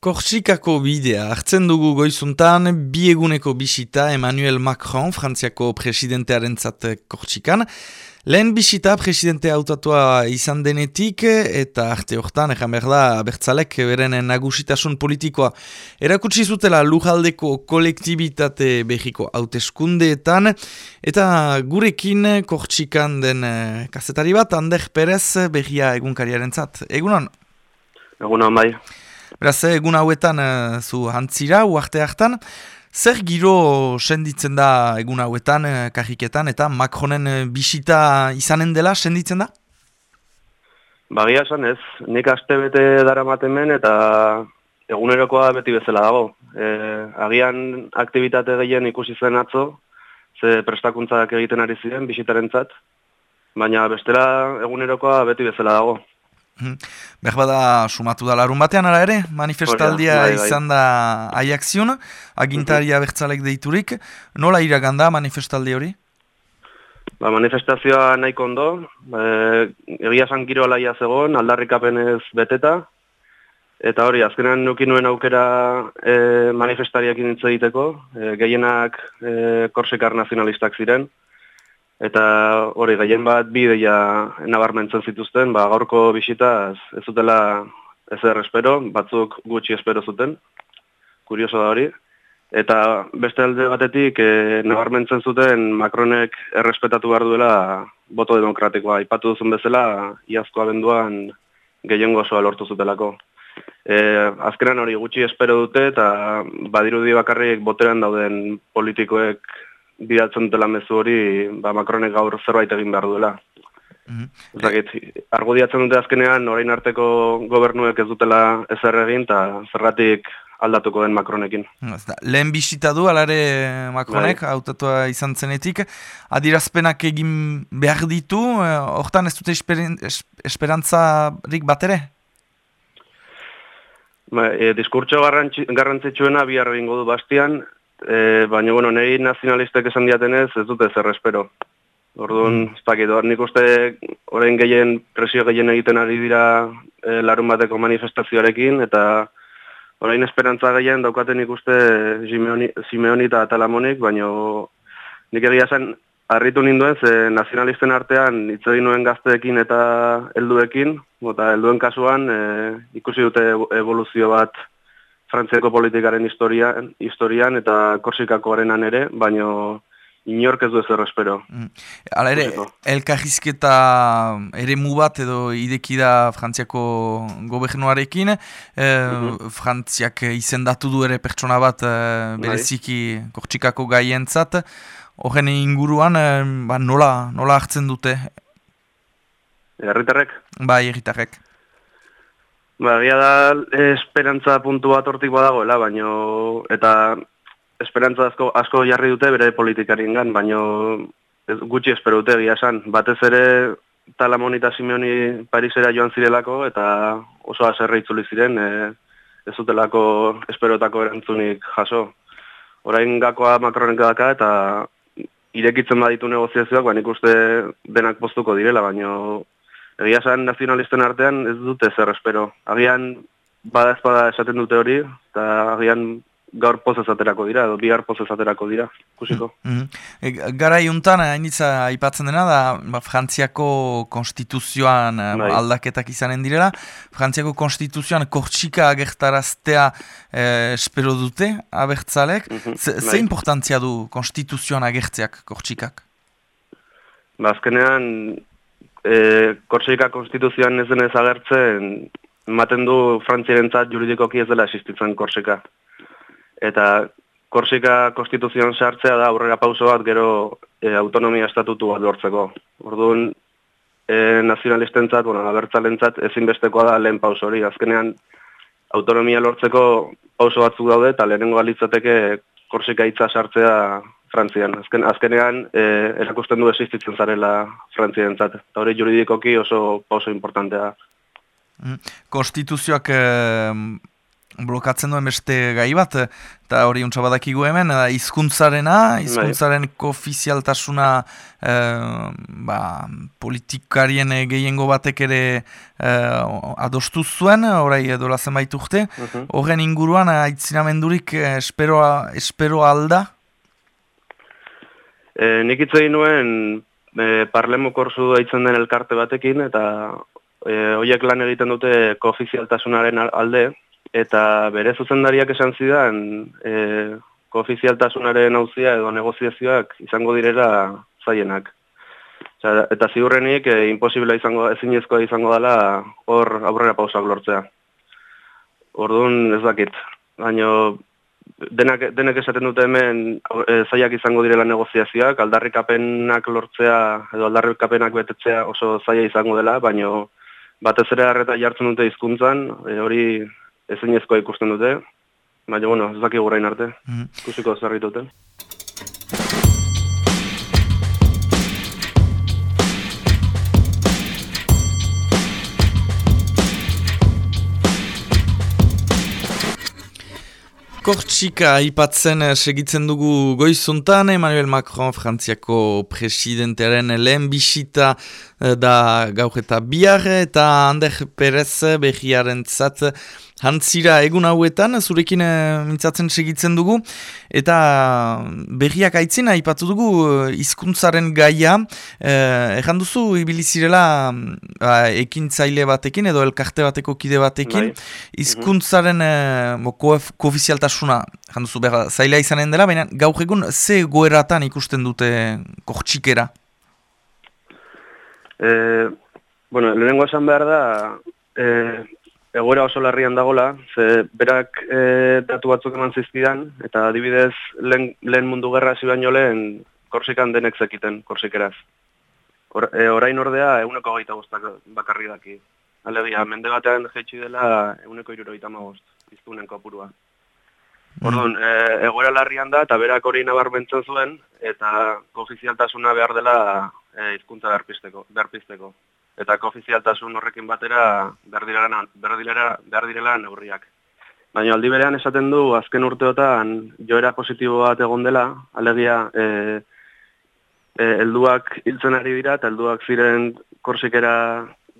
Korsikako bidea hartzen dugu goizuntan bieguneko bisita Emmanuel Macron, Frantziako presidentearen zat Korsikan. Lehen bisita presidente autatua izan denetik eta arte hortan, egan behar da, bertzalek beren nagusitasun politikoa. Erakutsi zutela lujaldeko kolektibitate behiko hauteskundeetan eta gurekin Korsikan den eh, kazetari bat, Ander Perez behia egunkariaren zat. Egunon? Egunon bai. Beraz, egun hauetan uh, zu hantzira, uarte hartan. Zer giro senditzen da egun hauetan, uh, kajiketan, eta Macronen uh, bisita izanen dela senditzen da? Bagia esan ez, nik aste bete dara matemen eta egunerokoa beti bezala dago. E, agian aktivitate gehien ikusi zen atzo, ze prestakuntzak egiten ari ziren bisitaren zat, baina bestela egunerokoa beti bezala dago. Mhm. Behar bada sumatu da larun batean, ara ere, manifestaldia bai, bai. izan da aiakzion, agintaria mm bertzalek deiturik. Nola iraganda manifestaldi hori? Ba, manifestazioa nahiko ondo, e, egia san giro alaia zegoen, aldarrikapenez beteta, eta hori, azkenan nuki nuen aukera e, manifestariak initzu egiteko, e, gehienak e, korsikar nazionalistak ziren, Eta hori, gehien bat bideia nabarmentzen zituzten, ba, gaurko bisita ez zutela ez espero, batzuk gutxi espero zuten, kurioso da hori. Eta beste alde batetik e, nabarmentzen zuten Macronek errespetatu behar duela boto demokratikoa. Ipatu duzun bezala, iazko abenduan gehien gozoa lortu zutelako. E, azkenan hori gutxi espero dute eta badirudi bakarrik boteran dauden politikoek bidaltzen dutela mezu hori, ba, Macronek gaur zerbait egin behar duela. Mm -hmm. argudiatzen dute azkenean, orain arteko gobernuek ez dutela ezer egin, eta zerratik aldatuko den Macronekin. Lehen bisita du, alare Macronek, bai. autatua izan zenetik, adirazpenak egin behar ditu, eh, hortan ez dute esperantzarik bat ere? Ba, e, diskurtso garrantzitsuena bihar egingo du bastian, E, baina, bueno, nahi nazionalistek esan diatenez, ez dute zer espero. Orduan, mm. ez dakit, nik uste orain gehien, presio gehien egiten ari dira e, larun bateko manifestazioarekin, eta orain esperantza gehien daukaten ikuste Simeoni eta Talamonik, baina nik egia zen, harritu ninduen, ze nazionalisten artean hitz nuen gazteekin eta helduekin, eta helduen kasuan e, ikusi dute evoluzio bat Frantziako politikaren historian, historian eta Korsikako arenan ere, baino inork ez du ezer espero. Mm. Hala ere, elkarrizketa ere bat edo idekida Frantziako gobernuarekin, e, Frantziak izendatu du ere pertsona bat e, bereziki Korsikako gaientzat, horren inguruan e, ba, nola, nola hartzen dute? Herritarrek? Bai, herritarrek. Ba, da esperantza puntu bat hortik badagoela, baino, eta esperantza asko, asko jarri dute bere politikarien gan, baino ez, gutxi espero dute gira esan. Batez ere Talamon eta Simeoni Parisera joan zirelako, eta oso aserre itzuli ziren, e, ez zutelako esperotako erantzunik jaso. Orain gakoa Macronek daka, eta irekitzen baditu negoziazioak, baina ikuste denak postuko direla, baino egia esan nazionalisten artean ez dute zer espero. Agian bada ezpada esaten dute hori, eta agian gaur pozez aterako dira, edo bihar pozez aterako dira, kusiko. Mm -hmm. e, gara iuntan, hainitza aipatzen dena, da ba, Frantziako konstituzioan eh, bai. aldaketak izanen direla. Frantziako konstituzioan kortxika agertaraztea eh, espero dute, abertzalek. Mm -hmm. Ze, bai. importantzia du konstituzioan agertzeak kortxikak? Ba, azkenean, e, Korsika konstituzioan ez denez agertzen, ematen du frantzirentzat juridikoki ez dela existitzen Korsika. Eta Korsika konstituzioan sartzea da aurrera pauso bat gero e, autonomia estatutu bat lortzeko. Orduan, e, nazionalistentzat, bueno, abertzalentzat ezinbestekoa da lehen pauso hori. Azkenean, autonomia lortzeko pauso batzuk daude, eta lehenengo alitzateke Korsika hitza sartzea Frantzian. Azken, azkenean, e, erakusten du existitzen zarela Frantzian zat. Eta hori juridikoki oso pauso importantea. Mm. Konstituzioak e, blokatzen duen beste gai bat, eta hori untsa badakigu hemen, hizkuntzarena, bai. hizkuntzaren koofizialtasuna eh, ba, politikarien gehiengo batek ere eh, adostu zuen, orai edo lazen baitu mhm. horren inguruan aitzinamendurik eh, esperoa, espero alda? E, nik itzegin nuen e, parlemo korzu daitzen den elkarte batekin, eta e, hoiek lan egiten dute koofizialtasunaren alde, eta bere zuzendariak esan zidan e, koofizialtasunaren hauzia edo negoziazioak izango direra zaienak. eta ziurrenik e, imposibila izango, ezinezkoa izango dela hor aurrera pausak lortzea. Orduan ez dakit, baina denak, denek esaten dute hemen e, zaiak izango direla negoziazioak, aldarrikapenak lortzea edo aldarrikapenak betetzea oso zaila izango dela, baina batez ere harreta jartzen dute hizkuntzan, e, hori ezinezkoa ikusten dute, baina bueno, ez dakik gurain arte, mm. ikusiko zerrituten. Kortxika aipatzen eh, segitzen dugu goizuntan, Emmanuel Macron frantziako presidentearen lehen bisita eh, da gaur eta bihar eta Ander Perez behiaren zat Hantzira egun hauetan, zurekin eh, mintzatzen segitzen dugu, eta berriak aitzina ipatu dugu eh, hizkuntzaren gaia, eh, duzu ibilizirela eh, ekin zaile batekin edo elkarte bateko kide batekin, bai. hizkuntzaren eh, koofizialtasuna, ejan duzu behar zaila izanen dela, baina gaur egun ze goeratan ikusten dute kortxikera? Eh, bueno, lehenengo esan behar da, eh, egoera oso larrian dagola, ze berak e, datu batzuk eman zizkidan, eta adibidez lehen, lehen mundu gerra hasi baino lehen korsikan denek zekiten, korsikeraz. Or, e, orain ordea, eguneko gaita guztak bakarri daki. Alegia, mende batean jetxi dela eguneko iruro gaita magozt, iztunen kopurua. Mm. Orduan, e, egoera larrian da, eta berak hori nabarmentzen zuen, eta koofizialtasuna behar dela e, izkuntza beharpizteko eta koofizialtasun horrekin batera behar direla, neurriak. Baina aldi berean esaten du azken urteotan joera positibo bat egon dela, alegia e, e, elduak hiltzen ari dira eta elduak ziren korsikera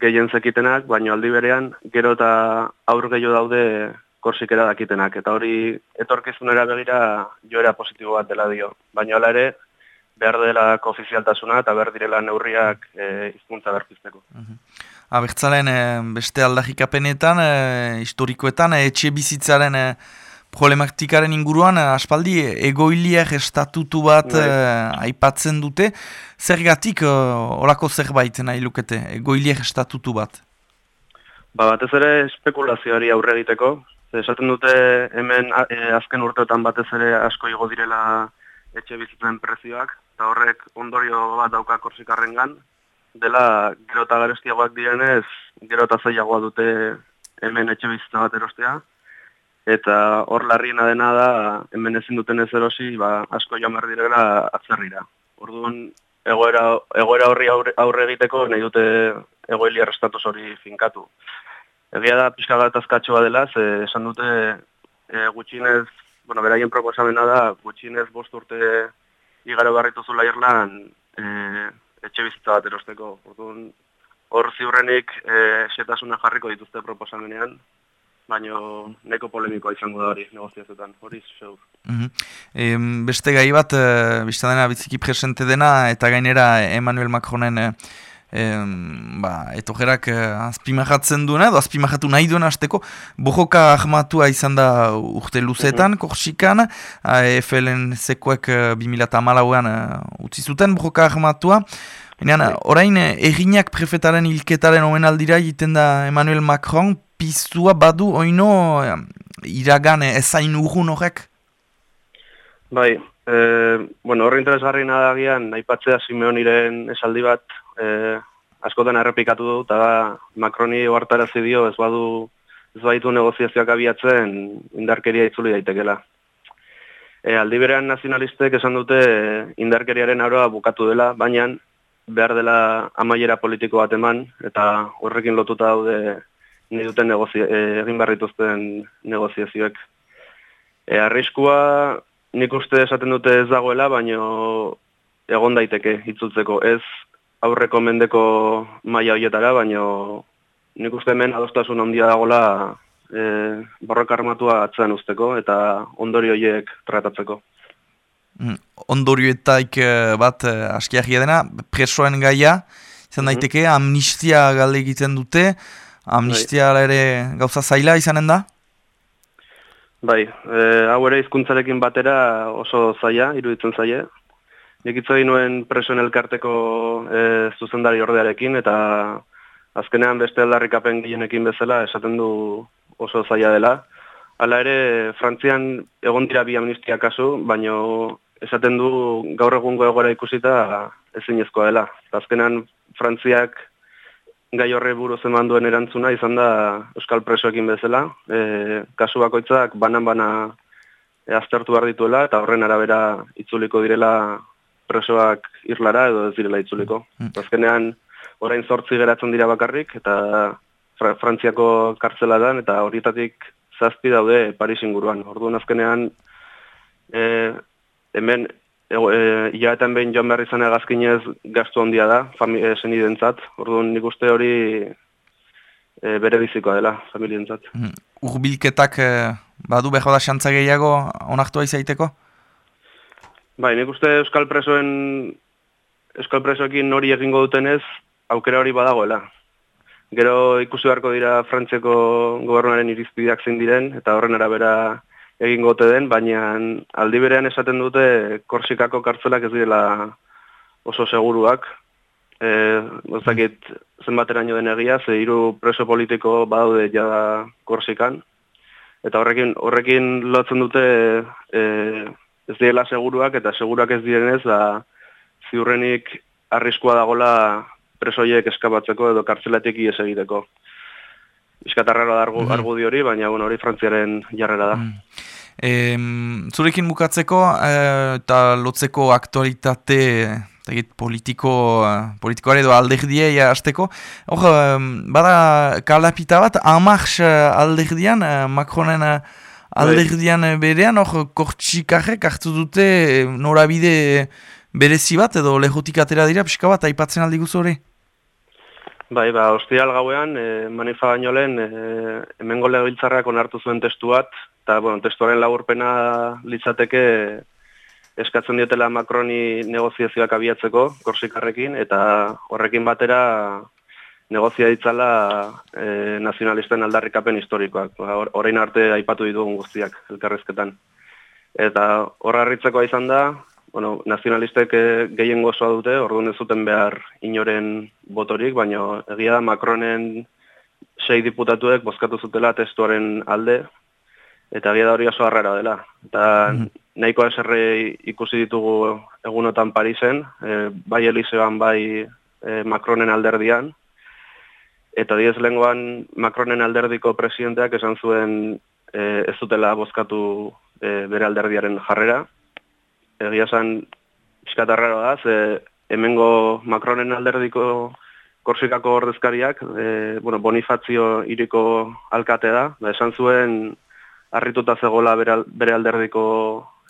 gehien zekitenak, baina aldi berean gero eta aur gehiago daude korsikera dakitenak. Eta hori etorkizunera begira joera positibo bat dela dio. Baina ala ere, behar dela koofizialtasuna eta behar direla neurriak e, izkuntza berpizteko. Abertzalen e, beste aldahikapenetan, e, historikoetan, e, etxe bizitzaren e, problematikaren inguruan, e, aspaldi egoiliak estatutu bat bai. aipatzen dute, zergatik e, olako zerbait nahi lukete, egoiliak estatutu bat? Ba, batez ere spekulazioari aurre egiteko, esaten dute hemen azken urteotan batez ere asko igo direla etxe bizitzen prezioak, eta horrek ondorio bat dauka korsikarren gan, dela gero eta garestiagoak direnez, gero eta zailagoa dute hemen etxe bizitza bat erostea, eta hor larriena dena da, hemen ezin duten ez erosi, ba, asko jamar direla atzerrira. Orduan, egoera, egoera horri aurre, aurre egiteko, nahi dute egoeli arrestatuz hori finkatu. Egia da, pixka gatazkatxoa dela, ze esan dute e, gutxinez, bueno, beraien proposamena da, gutxinez bost urte igaro barritu zula irlan e, etxe bizitza bat erosteko. Orduan, hor ziurrenik e, setasuna jarriko dituzte proposamenean, baino neko polemikoa izango da hori negoziazetan, hori zeu. Mm beste gai bat, e, biztadena biziki presente dena, eta gainera Emmanuel Macronen e, em, ba, etogerak eh, azpimahatzen duena, edo azpimahatu nahi duena azteko, bojoka ahmatua izan da urte luzetan, mm -hmm. korsikan, EFL-en zekoek uh, 2008an uh, utzi zuten bojoka ahmatua, Baina, orain, eginak prefetaren hilketaren omen aldira egiten da Emmanuel Macron, piztua badu oino iragan ezain urgun horrek? Bai, e, bueno, horre interesgarri nadagian, nahi patzea Simeoniren esaldi bat, e, askotan errepikatu du, eta Macroni oartarazi dio ez badu ez baditu negoziazioak abiatzen indarkeria itzuli daitekela. E, aldi berean nazionalistek esan dute indarkeriaren aroa bukatu dela, baina behar dela amaiera politiko bat eman, eta horrekin lotuta daude nahi duten negozio, e, egin barrituzten negoziazioek. E, arriskua nik uste esaten dute ez dagoela, baino egon daiteke itzultzeko. Ez aurreko mendeko maila horietara, baino nik uste hemen adostasun handia dagoela e, borroka armatua atzean usteko eta ondori horiek tratatzeko. Mm, ondorioetaik eh, bat eh, askiagia dena, presoen gaia, izan mhm. daiteke, amnistia galde egiten dute, amnistia bai. ere gauza zaila izanen da? Bai, e, hau ere izkuntzarekin batera oso zaila, iruditzen zaila. Nik itzoi nuen presoen elkarteko e, zuzendari ordearekin, eta azkenean beste aldarrikapen gehienekin bezala esaten du oso zaila dela. Hala ere, Frantzian egon dira bi amnistia kasu, baino esaten du gaur egungo egora ikusita ezinezkoa dela. Azkenean Frantziak gai horre buru zeman duen erantzuna izan da Euskal Presoekin bezala. E, kasu bakoitzak banan-bana e, aztertu behar dituela eta horren arabera itzuliko direla presoak irlara edo ez direla itzuliko. Mm. Azkenean orain zortzi geratzen dira bakarrik eta Frantziako kartzela eta horietatik zazpi daude Paris inguruan. Orduan azkenean e, hemen e, iaetan behin joan behar izan egazkinez gaztu handia da, esen identzat. Orduan nik uste hori e, bere bizikoa dela, familientzat. Mm. Urbilketak e, badu behar da xantza gehiago onartua izaiteko? Bai, nik uste Euskal Presoen Euskal Presoekin hori egingo dutenez, aukera hori badagoela. Gero ikusi beharko dira Frantziako gobernuaren irizpideak zein diren, eta horren arabera egin gote den, baina aldi berean esaten dute Korsikako kartzelak ez direla oso seguruak. E, Ozakit zenbateraino den egia, ze hiru preso politiko badaude jada Korsikan. Eta horrekin, horrekin lotzen dute e, ez direla seguruak, eta seguruak ez direnez, da ziurrenik arriskua dagola presoiek eskabatzeko edo kartzelatik ies egiteko. Iskatarraro da argu, mm. hori, baina bueno, hori frantziaren jarrera da. Mm. E, zurekin bukatzeko eh, eta lotzeko aktualitate politiko, politikoare edo alderdie ja azteko. Hor, bada kalapita bat, amars alderdian, uh, Macronen uh, alderdian berean, hor, kortxikarrek hartu dute norabide berezi bat edo lehotik atera dira, pixka bat, aipatzen aldi guzu hori? Bai, ba, ostial gauean, e, manifa baino lehen, e, hemengo lebiltzarrak onartu zuen testu bat, eta, bueno, testuaren laburpena litzateke eskatzen diotela Macroni negoziazioak abiatzeko, korsikarrekin, eta horrekin batera negozia ditzala e, nazionalisten aldarrikapen historikoak. Ba, Horein arte aipatu ditugun guztiak, elkarrezketan. Eta horra izan da, bueno, nazionalistek eh, gehien gozoa dute, orduan ez zuten behar inoren botorik, baina egia da Macronen sei diputatuek bozkatu zutela testuaren alde, eta egia da hori oso harrera dela. Eta mm. nahiko eserre ikusi ditugu egunotan Parisen, e, bai Eliseoan, bai e, Macronen alderdian, eta diez lenguan Macronen alderdiko presidenteak esan zuen e, ez zutela bozkatu e, bere alderdiaren jarrera, egia esan piskatarraro da, ze hemengo Macronen alderdiko korsikako ordezkariak, e, bueno, Bonifazio iriko alkate da, da esan zuen harrituta zegoela bere alderdiko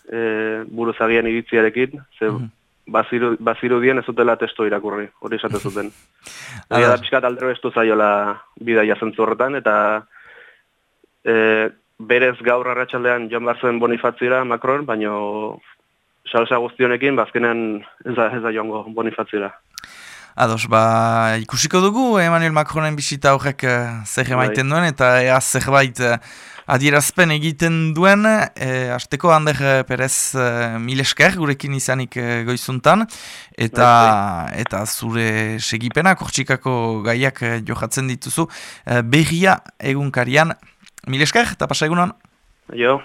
e, buruzagien iritziarekin, ze mm -hmm. baziru, dien ez zutela testo irakurri, hori esate zuten. Egia da piskat aldero ez du zaiola bidaia zentzu horretan, eta e, berez gaur arratsaldean joan barzuen Bonifazioa Macron, baino salsa guztionekin, bazkenean ba, ez da, ez da joango bonifatzera. Ados, ba, ikusiko dugu Emmanuel Macronen bisita horrek uh, zer bai. emaiten duen, eta ea zerbait uh, adierazpen egiten duen, e, azteko Ander Perez uh, Milesker gurekin izanik uh, goizuntan, eta, bai, eta zure segipena, kortxikako gaiak uh, johatzen dituzu, uh, berria egunkarian Milesker, eta pasa egunan? Jo.